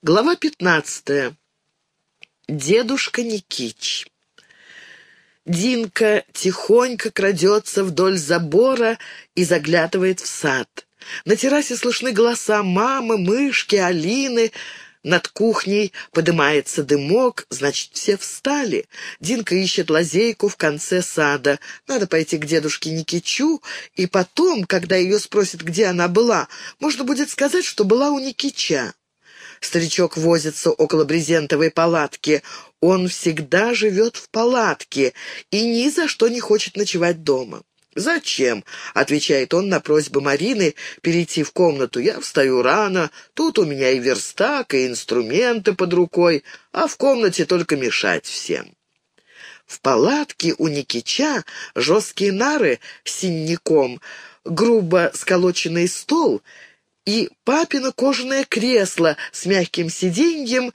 Глава пятнадцатая. Дедушка Никич. Динка тихонько крадется вдоль забора и заглядывает в сад. На террасе слышны голоса мамы, мышки, Алины. Над кухней поднимается дымок, значит, все встали. Динка ищет лазейку в конце сада. Надо пойти к дедушке Никичу, и потом, когда ее спросят, где она была, можно будет сказать, что была у Никича. Старичок возится около брезентовой палатки. Он всегда живет в палатке и ни за что не хочет ночевать дома. «Зачем?» — отвечает он на просьбу Марины перейти в комнату. «Я встаю рано, тут у меня и верстак, и инструменты под рукой, а в комнате только мешать всем». В палатке у Никича жесткие нары с синяком, грубо сколоченный стол — и папино кожаное кресло с мягким сиденьем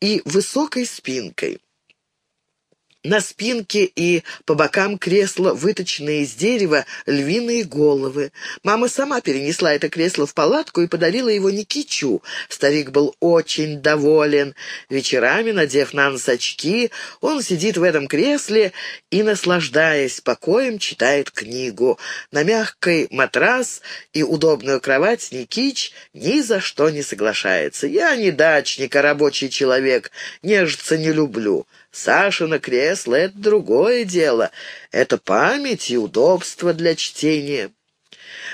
и высокой спинкой. На спинке и по бокам кресла, выточенные из дерева, львиные головы. Мама сама перенесла это кресло в палатку и подарила его Никичу. Старик был очень доволен. Вечерами, надев на нос очки, он сидит в этом кресле и, наслаждаясь покоем, читает книгу. На мягкой матрас и удобную кровать Никич ни за что не соглашается. «Я не дачник, а рабочий человек. Нежиться не люблю». Саша на кресло — это другое дело. Это память и удобство для чтения.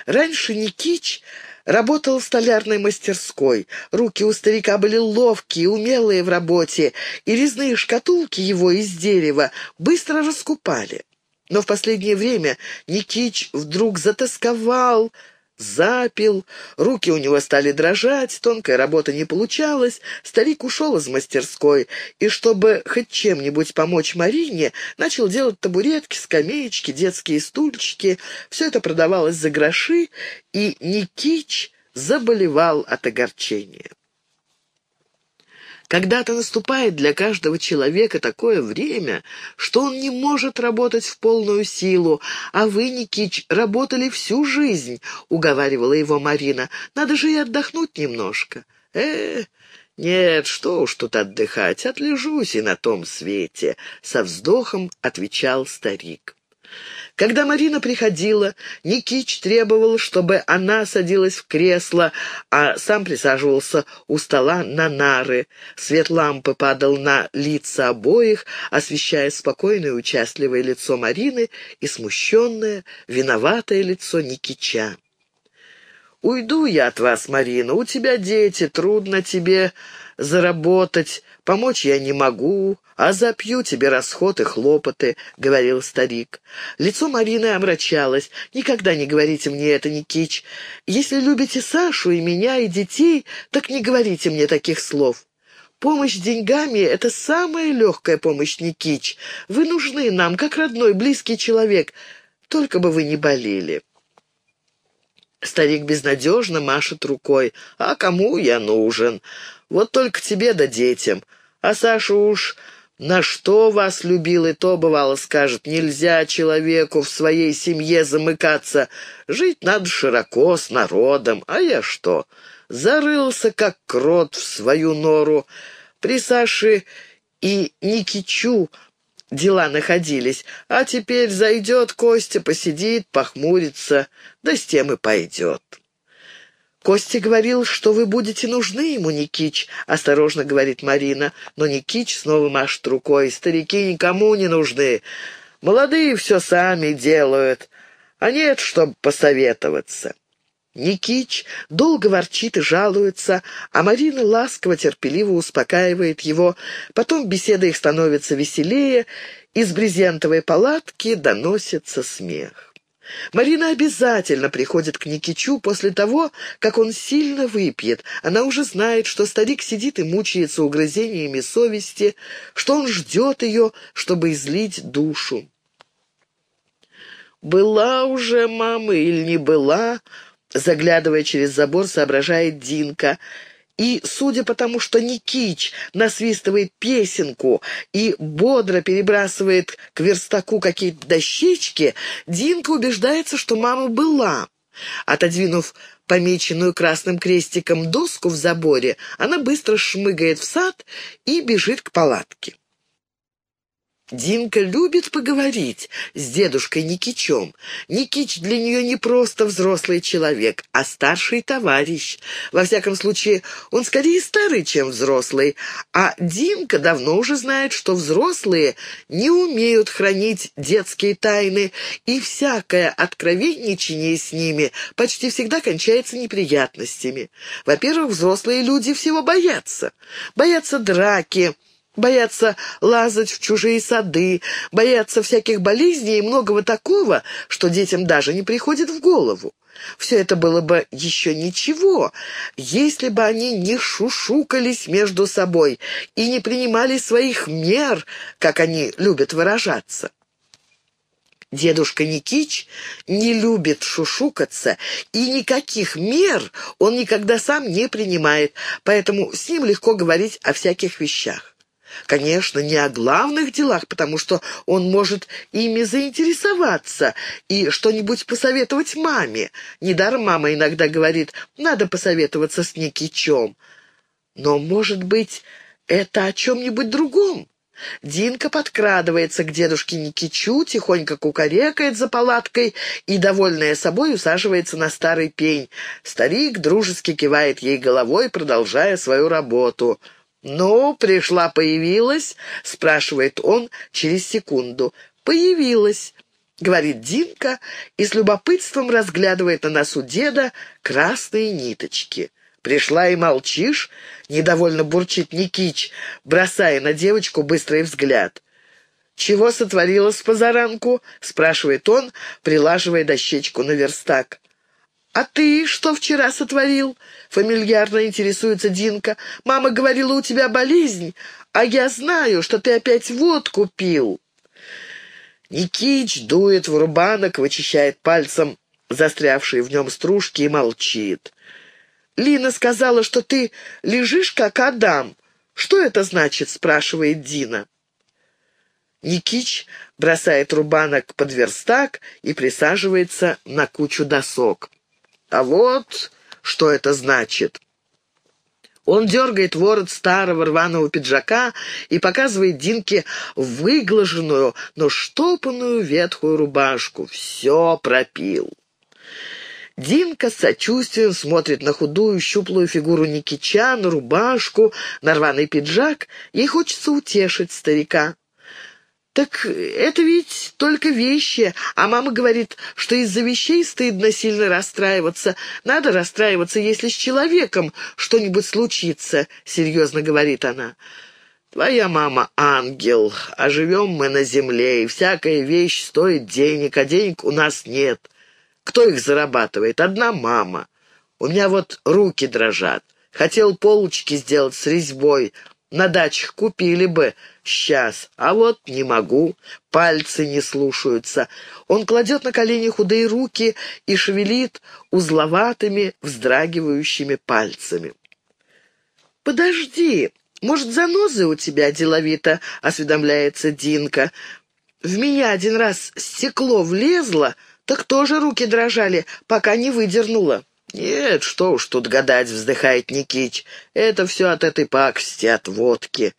Раньше Никич работал в столярной мастерской. Руки у старика были ловкие, умелые в работе, и резные шкатулки его из дерева быстро раскупали. Но в последнее время Никич вдруг затасковал, запил, руки у него стали дрожать, тонкая работа не получалась, старик ушел из мастерской, и чтобы хоть чем-нибудь помочь Марине, начал делать табуретки, скамеечки, детские стульчики. Все это продавалось за гроши, и Никич заболевал от огорчения. Когда-то наступает для каждого человека такое время, что он не может работать в полную силу, а вы, Никич, работали всю жизнь, — уговаривала его Марина. Надо же и отдохнуть немножко. э «Нет, что уж тут отдыхать, отлежусь и на том свете», — со вздохом отвечал старик. Когда Марина приходила, Никич требовал, чтобы она садилась в кресло, а сам присаживался у стола на нары. Свет лампы падал на лица обоих, освещая спокойное участливое лицо Марины и смущенное, виноватое лицо Никича. «Уйду я от вас, Марина, у тебя дети, трудно тебе заработать, помочь я не могу, а запью тебе расход и хлопоты», — говорил старик. Лицо Марины омрачалось. «Никогда не говорите мне это, Никич. Если любите Сашу и меня, и детей, так не говорите мне таких слов». Помощь деньгами — это самая легкая помощь, Никич. Вы нужны нам, как родной, близкий человек. Только бы вы не болели. Старик безнадежно машет рукой. «А кому я нужен? Вот только тебе да детям. А Саша уж на что вас любил, и то, бывало, скажет, нельзя человеку в своей семье замыкаться. Жить надо широко, с народом. А я что? Зарылся, как крот, в свою нору. При Саше и Никичу дела находились, а теперь зайдет Костя, посидит, похмурится, да с тем и пойдет. «Костя говорил, что вы будете нужны ему, Никич», — осторожно говорит Марина. Но Никич снова машет рукой. «Старики никому не нужны. Молодые все сами делают, а нет, чтобы посоветоваться». Никич долго ворчит и жалуется, а Марина ласково, терпеливо успокаивает его. Потом беседа их становится веселее, из брезентовой палатки доносится смех. Марина обязательно приходит к Никичу после того, как он сильно выпьет. Она уже знает, что старик сидит и мучается угрызениями совести, что он ждет ее, чтобы излить душу. «Была уже мама или не была?» Заглядывая через забор, соображает Динка — и, судя по тому, что Никич насвистывает песенку и бодро перебрасывает к верстаку какие-то дощечки, Динка убеждается, что мама была. Отодвинув помеченную красным крестиком доску в заборе, она быстро шмыгает в сад и бежит к палатке. Динка любит поговорить с дедушкой Никичом. Никич для нее не просто взрослый человек, а старший товарищ. Во всяком случае, он скорее старый, чем взрослый. А Динка давно уже знает, что взрослые не умеют хранить детские тайны, и всякое откровенничание с ними почти всегда кончается неприятностями. Во-первых, взрослые люди всего боятся. Боятся драки, боятся лазать в чужие сады, боятся всяких болезней и многого такого, что детям даже не приходит в голову. Все это было бы еще ничего, если бы они не шушукались между собой и не принимали своих мер, как они любят выражаться. Дедушка Никич не любит шушукаться, и никаких мер он никогда сам не принимает, поэтому с ним легко говорить о всяких вещах. Конечно, не о главных делах, потому что он может ими заинтересоваться и что-нибудь посоветовать маме. Недаром мама иногда говорит, надо посоветоваться с Никичом. Но, может быть, это о чем-нибудь другом? Динка подкрадывается к дедушке Никичу, тихонько кукарекает за палаткой и, довольная собой, усаживается на старый пень. Старик дружески кивает ей головой, продолжая свою работу — «Ну, пришла-появилась?» — спрашивает он через секунду. «Появилась», — говорит Динка и с любопытством разглядывает на носу деда красные ниточки. «Пришла и молчишь?» — недовольно бурчит Никич, бросая на девочку быстрый взгляд. «Чего сотворила с позаранку?» — спрашивает он, прилаживая дощечку на верстак. «А ты что вчера сотворил?» — фамильярно интересуется Динка. «Мама говорила, у тебя болезнь, а я знаю, что ты опять водку пил». Никич дует в рубанок, вычищает пальцем застрявшие в нем стружки и молчит. «Лина сказала, что ты лежишь, как Адам. Что это значит?» — спрашивает Дина. Никич бросает рубанок под верстак и присаживается на кучу досок. А вот что это значит. Он дергает ворот старого рваного пиджака и показывает Динке выглаженную, но штопанную ветхую рубашку. Все пропил. Динка с сочувствием смотрит на худую, щуплую фигуру Никича, на рубашку, на рваный пиджак. Ей хочется утешить старика. «Так это ведь только вещи, а мама говорит, что из-за вещей стыдно сильно расстраиваться. Надо расстраиваться, если с человеком что-нибудь случится», — серьезно говорит она. «Твоя мама ангел, а живем мы на земле, и всякая вещь стоит денег, а денег у нас нет. Кто их зарабатывает? Одна мама. У меня вот руки дрожат. Хотел полочки сделать с резьбой, на дачах купили бы сейчас, а вот не могу, пальцы не слушаются. Он кладет на колени худые руки и шевелит узловатыми, вздрагивающими пальцами. «Подожди, может, занозы у тебя деловито?» — осведомляется Динка. «В меня один раз стекло влезло, так тоже руки дрожали, пока не выдернула». «Нет, что уж тут гадать», — вздыхает Никич. «Это все от этой пакости, от водки».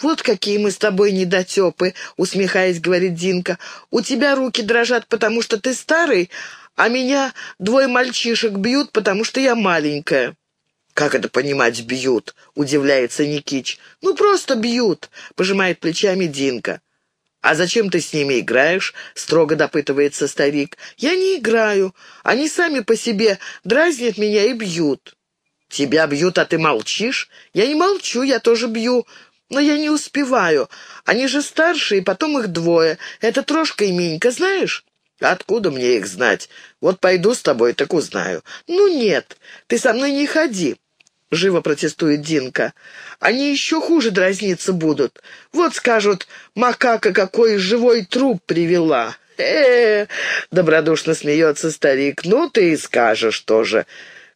«Вот какие мы с тобой недотепы», — усмехаясь, говорит Динка. «У тебя руки дрожат, потому что ты старый, а меня двое мальчишек бьют, потому что я маленькая». «Как это понимать, бьют?» — удивляется Никич. «Ну, просто бьют», — пожимает плечами Динка. «А зачем ты с ними играешь?» — строго допытывается старик. «Я не играю. Они сами по себе дразнят меня и бьют». «Тебя бьют, а ты молчишь?» «Я не молчу, я тоже бью. Но я не успеваю. Они же старшие, потом их двое. Это Трошка и Минька, знаешь?» «Откуда мне их знать? Вот пойду с тобой, так узнаю». «Ну нет, ты со мной не ходи. — живо протестует Динка. «Они еще хуже дразниться будут. Вот скажут, макака какой живой труп привела». «Э, -э добродушно смеется старик, «ну ты и скажешь тоже.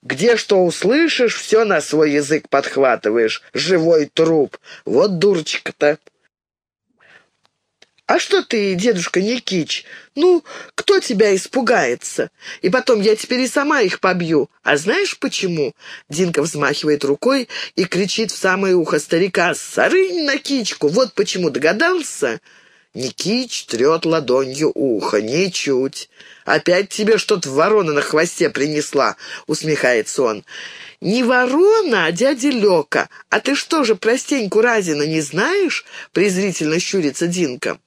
Где что услышишь, все на свой язык подхватываешь. Живой труп. Вот дурочка-то». «А что ты, дедушка Никич? Ну, кто тебя испугается? И потом я теперь и сама их побью. А знаешь почему?» Динка взмахивает рукой и кричит в самое ухо старика «Сарынь на кичку! Вот почему догадался!» Никич трет ладонью ухо. «Ничуть! Опять тебе что-то ворона на хвосте принесла!» — усмехается он. «Не ворона, а дядя Лёка. А ты что же, простеньку Разина не знаешь?» — презрительно щурится Динка.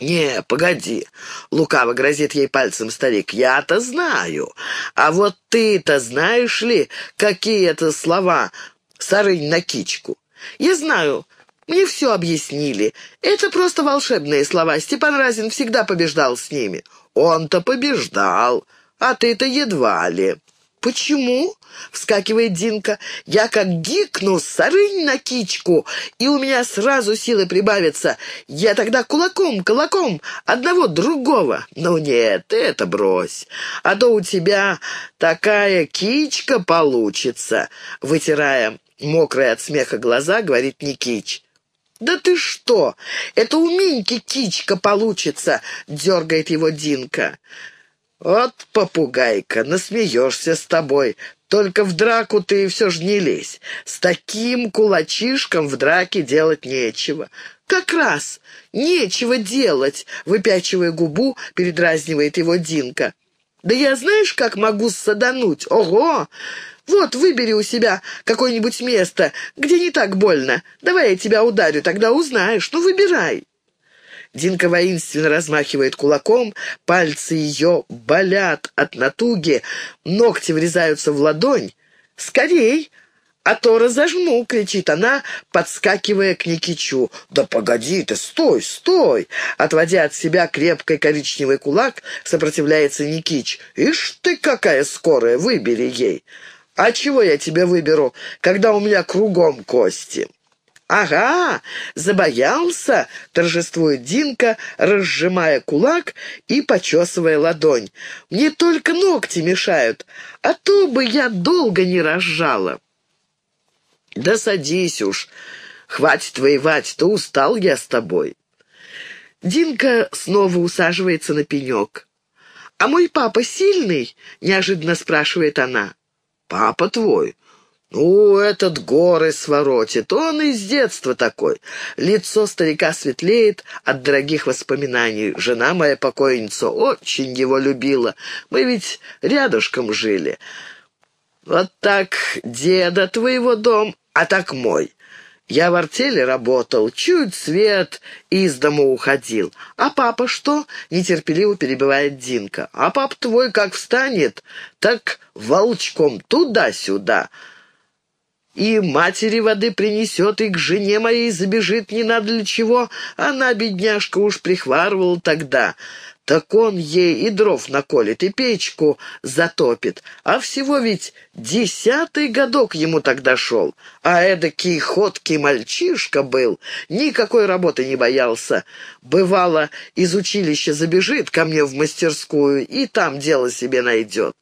«Не, погоди», — лукаво грозит ей пальцем старик, — «я-то знаю. А вот ты-то знаешь ли, какие это слова «сарынь на кичку»?» «Я знаю. Мне все объяснили. Это просто волшебные слова. Степан Разин всегда побеждал с ними». «Он-то побеждал, а ты-то едва ли». «Почему?» — вскакивает Динка. «Я как гикну, сарынь на кичку, и у меня сразу силы прибавятся. Я тогда кулаком, кулаком, одного другого. Ну нет, это брось. А то у тебя такая кичка получится», — вытирая мокрые от смеха глаза, говорит Никич. «Да ты что? Это у Миньки кичка получится!» — дергает его Динка. «Вот попугайка, насмеешься с тобой. Только в драку ты все же не лезь. С таким кулачишком в драке делать нечего». «Как раз нечего делать», — выпячивая губу, передразнивает его Динка. «Да я знаешь, как могу садануть? Ого! Вот, выбери у себя какое-нибудь место, где не так больно. Давай я тебя ударю, тогда узнаешь. Ну, выбирай». Динка воинственно размахивает кулаком, пальцы ее болят от натуги, ногти врезаются в ладонь. «Скорей!» «А то разожму!» — кричит она, подскакивая к Никичу. «Да погоди ты, стой, стой!» Отводя от себя крепкий коричневый кулак, сопротивляется Никич. «Ишь ты, какая скорая! Выбери ей!» «А чего я тебе выберу, когда у меня кругом кости?» «Ага, забоялся!» — торжествует Динка, разжимая кулак и почесывая ладонь. «Мне только ногти мешают, а то бы я долго не разжала». «Да садись уж, хватит воевать, то устал я с тобой». Динка снова усаживается на пенек. «А мой папа сильный?» — неожиданно спрашивает она. «Папа твой?» «Ну, этот горы своротит, он из детства такой. Лицо старика светлеет от дорогих воспоминаний. Жена моя покойница очень его любила. Мы ведь рядышком жили. Вот так деда твоего дом, а так мой. Я в артели работал, чуть свет из дому уходил. А папа что?» — нетерпеливо перебивает Динка. «А пап твой как встанет, так волчком туда-сюда» и матери воды принесет, и к жене моей забежит не надо для чего. Она, бедняжка, уж прихварывала тогда. Так он ей и дров наколет, и печку затопит. А всего ведь десятый годок ему тогда шел. А эдакий ходкий мальчишка был, никакой работы не боялся. Бывало, из училища забежит ко мне в мастерскую, и там дело себе найдет.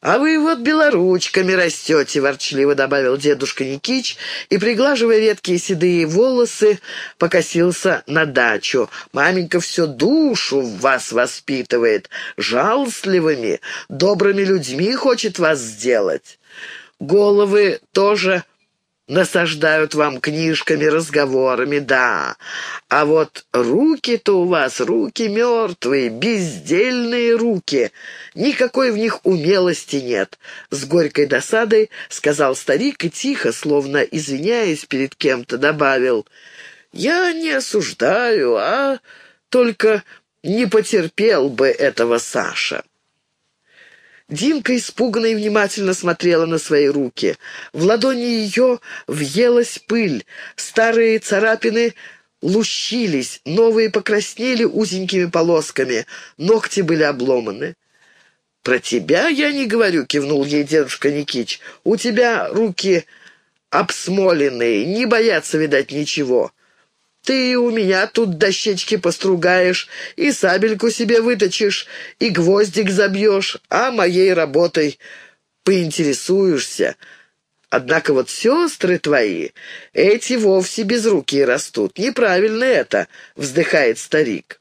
«А вы вот белоручками растете», — ворчливо добавил дедушка Никич и, приглаживая редкие седые волосы, покосился на дачу. «Маменька все душу в вас воспитывает, жалостливыми, добрыми людьми хочет вас сделать. Головы тоже насаждают вам книжками, разговорами, да. А вот руки-то у вас, руки мертвые, бездельные руки. Никакой в них умелости нет. С горькой досадой сказал старик и тихо, словно извиняясь перед кем-то, добавил. «Я не осуждаю, а только не потерпел бы этого Саша». Динка испуганно и внимательно смотрела на свои руки. В ладони ее въелась пыль, старые царапины лущились, новые покраснели узенькими полосками, ногти были обломаны. «Про тебя я не говорю», — кивнул ей дедушка Никич. «У тебя руки обсмоленные, не боятся, видать, ничего. Ты у меня тут дощечки постругаешь, и сабельку себе выточишь, и гвоздик забьешь, а моей работой поинтересуешься. Однако вот сестры твои, эти вовсе безрукие растут. Неправильно это, — вздыхает старик.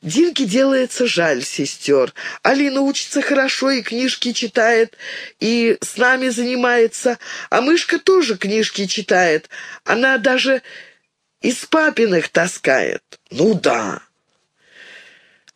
Динке делается жаль сестер. Алина учится хорошо и книжки читает, и с нами занимается, а Мышка тоже книжки читает. Она даже из папиных таскает. Ну да,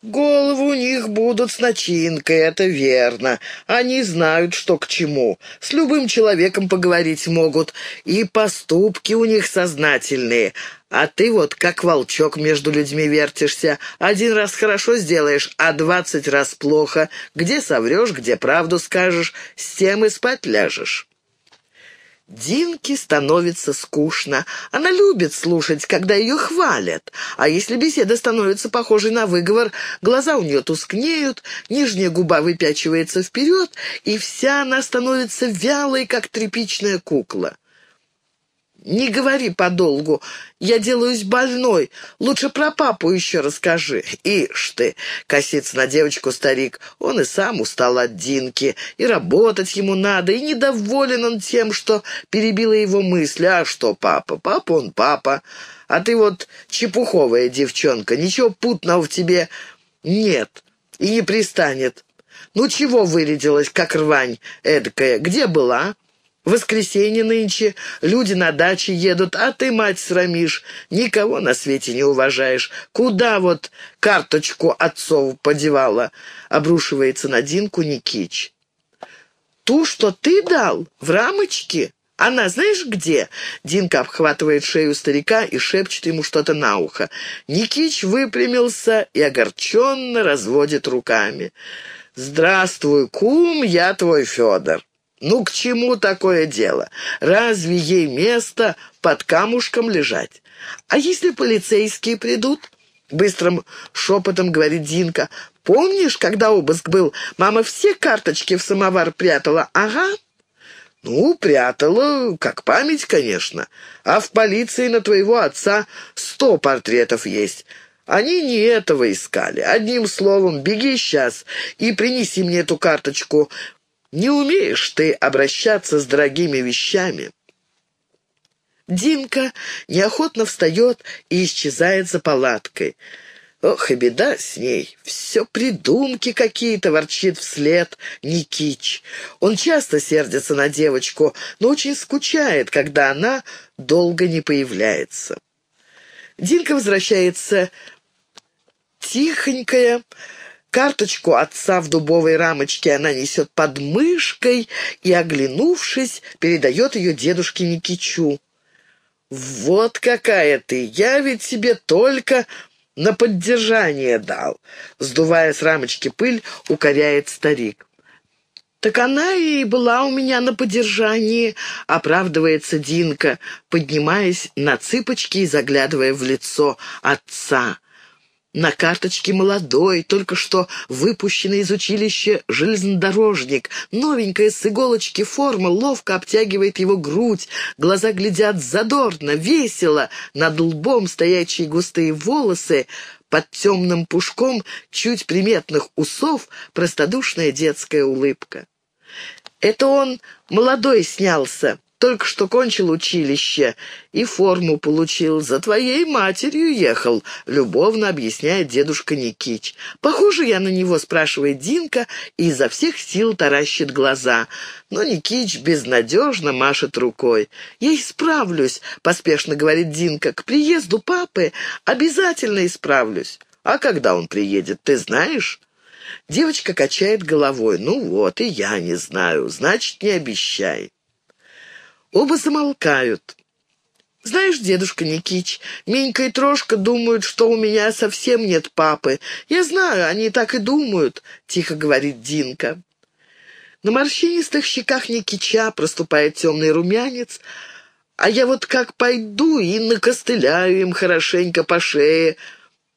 Головы у них будут с начинкой, это верно. Они знают, что к чему. С любым человеком поговорить могут, и поступки у них сознательные. А ты вот как волчок между людьми вертишься. Один раз хорошо сделаешь, а двадцать раз плохо. Где соврешь, где правду скажешь, с тем и спать ляжешь. Динке становится скучно. Она любит слушать, когда ее хвалят. А если беседа становится похожей на выговор, глаза у нее тускнеют, нижняя губа выпячивается вперед, и вся она становится вялой, как тряпичная кукла. «Не говори подолгу, я делаюсь больной. Лучше про папу еще расскажи». «Ишь ты!» — косится на девочку старик. Он и сам устал от Динки, и работать ему надо, и недоволен он тем, что перебила его мысли. «А что папа? Папа он папа. А ты вот чепуховая девчонка, ничего путного в тебе нет и не пристанет. Ну чего вырядилась, как рвань эдакая? Где была?» Воскресенье нынче, люди на даче едут, а ты, мать, срамишь, никого на свете не уважаешь. Куда вот карточку отцов подевала?» — обрушивается на Динку Никич. «Ту, что ты дал? В рамочке? Она знаешь где?» Динка обхватывает шею старика и шепчет ему что-то на ухо. Никич выпрямился и огорченно разводит руками. «Здравствуй, кум, я твой Федор». Ну, к чему такое дело? Разве ей место под камушком лежать? А если полицейские придут? Быстрым шепотом говорит Динка. Помнишь, когда обыск был, мама все карточки в самовар прятала? Ага. Ну, прятала, как память, конечно. А в полиции на твоего отца сто портретов есть. Они не этого искали. Одним словом, беги сейчас и принеси мне эту карточку. Не умеешь ты обращаться с дорогими вещами». Динка неохотно встает и исчезает за палаткой. Ох, и беда с ней. Все придумки какие-то, ворчит вслед Никич. Он часто сердится на девочку, но очень скучает, когда она долго не появляется. Динка возвращается тихонькая, Карточку отца в дубовой рамочке она несет под мышкой и, оглянувшись, передает ее дедушке Никичу. «Вот какая ты! Я ведь тебе только на поддержание дал!» Сдувая с рамочки пыль, укоряет старик. «Так она и была у меня на поддержании», — оправдывается Динка, поднимаясь на цыпочки и заглядывая в лицо отца. На карточке молодой, только что выпущенный из училища железнодорожник. Новенькая с иголочки форма ловко обтягивает его грудь. Глаза глядят задорно, весело. Над лбом стоячие густые волосы. Под темным пушком чуть приметных усов простодушная детская улыбка. Это он молодой снялся, только что кончил училище и форму получил. За твоей матерью ехал», — любовно объясняет дедушка Никич. «Похоже я на него», — спрашивает Динка и изо всех сил таращит глаза. Но Никич безнадежно машет рукой. «Я исправлюсь», — поспешно говорит Динка. «К приезду папы обязательно исправлюсь». «А когда он приедет, ты знаешь?» Девочка качает головой. «Ну вот, и я не знаю. Значит, не обещай». Оба замолкают. «Знаешь, дедушка Никич, Минька и Трошка думают, что у меня совсем нет папы. Я знаю, они так и думают», — тихо говорит Динка. На морщинистых щеках Никича проступает темный румянец, а я вот как пойду и накостыляю им хорошенько по шее.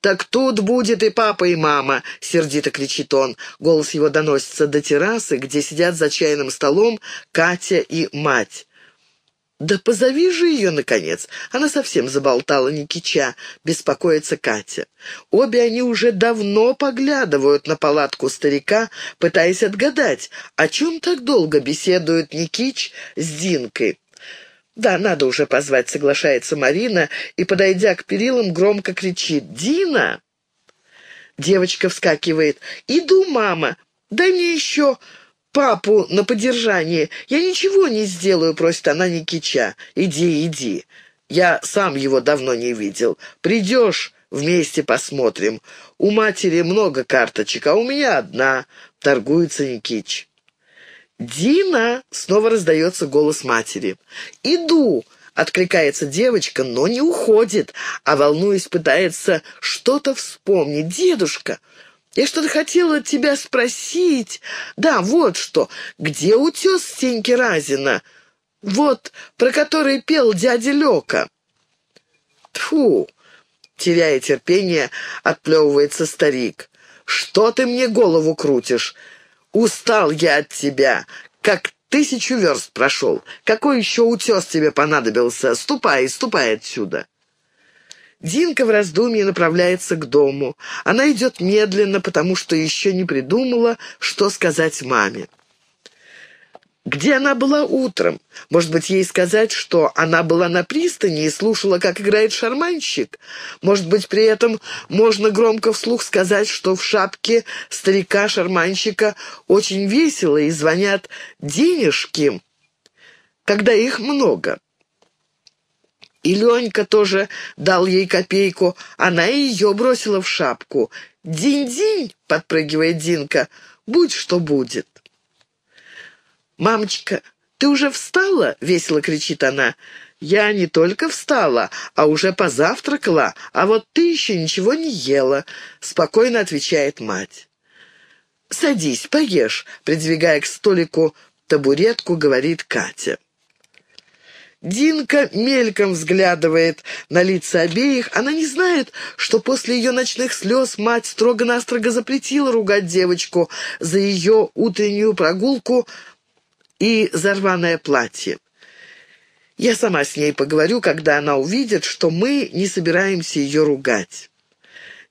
«Так тут будет и папа, и мама!» — сердито кричит он. Голос его доносится до террасы, где сидят за чайным столом Катя и мать. «Да позови же ее, наконец!» Она совсем заболтала Никича, беспокоится Катя. Обе они уже давно поглядывают на палатку старика, пытаясь отгадать, о чем так долго беседуют Никич с Динкой. «Да, надо уже позвать», — соглашается Марина, и, подойдя к перилам, громко кричит «Дина!» Девочка вскакивает. «Иду, мама! Дай мне еще папу на поддержание. Я ничего не сделаю», — просит она Никича. «Иди, иди. Я сам его давно не видел. Придешь, вместе посмотрим. У матери много карточек, а у меня одна», — торгуется Никич. «Дина!» — снова раздается голос матери. «Иду!» — откликается девочка, но не уходит, а, волнуясь, пытается что-то вспомнить. «Дедушка, я что-то хотела тебя спросить. Да, вот что. Где утес Стеньки Разина? Вот, про который пел дядя Лёка. Тфу, теряя терпение, отплевывается старик. Что ты мне голову крутишь? Устал я от тебя, как тысячу верст прошел. Какой еще утес тебе понадобился? Ступай, ступай отсюда. Динка в раздумье направляется к дому. Она идет медленно, потому что еще не придумала, что сказать маме. Где она была утром? Может быть, ей сказать, что она была на пристани и слушала, как играет шарманщик? Может быть, при этом можно громко вслух сказать, что в шапке старика-шарманщика очень весело и звонят денежки, когда их много? И Ленька тоже дал ей копейку. Она ее бросила в шапку. «Динь-динь!» — подпрыгивает Динка. «Будь что будет!» «Мамочка, ты уже встала?» — весело кричит она. «Я не только встала, а уже позавтракала, а вот ты еще ничего не ела», — спокойно отвечает мать. «Садись, поешь», — придвигая к столику табуретку, говорит Катя. Динка мельком взглядывает на лица обеих. Она не знает, что после ее ночных слез мать строго-настрого запретила ругать девочку за ее утреннюю прогулку и за рваное платье. Я сама с ней поговорю, когда она увидит, что мы не собираемся ее ругать.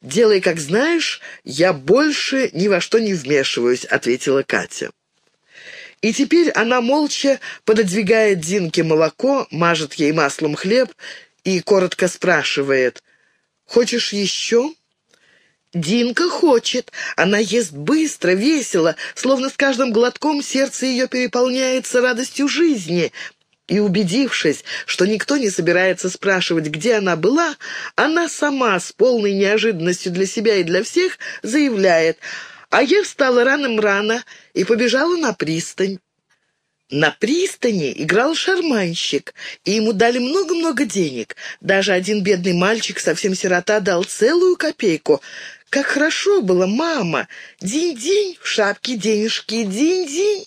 «Делай, как знаешь, я больше ни во что не вмешиваюсь», — ответила Катя. И теперь она молча пододвигает Динке молоко, мажет ей маслом хлеб и коротко спрашивает «Хочешь еще?» Динка хочет. Она ест быстро, весело, словно с каждым глотком сердце ее переполняется радостью жизни. И убедившись, что никто не собирается спрашивать, где она была, она сама с полной неожиданностью для себя и для всех заявляет – а я встала рано-рано и побежала на пристань. На пристани играл шарманщик, и ему дали много-много денег. Даже один бедный мальчик, совсем сирота, дал целую копейку. Как хорошо было, мама! День-день, в шапке денежки, день-день.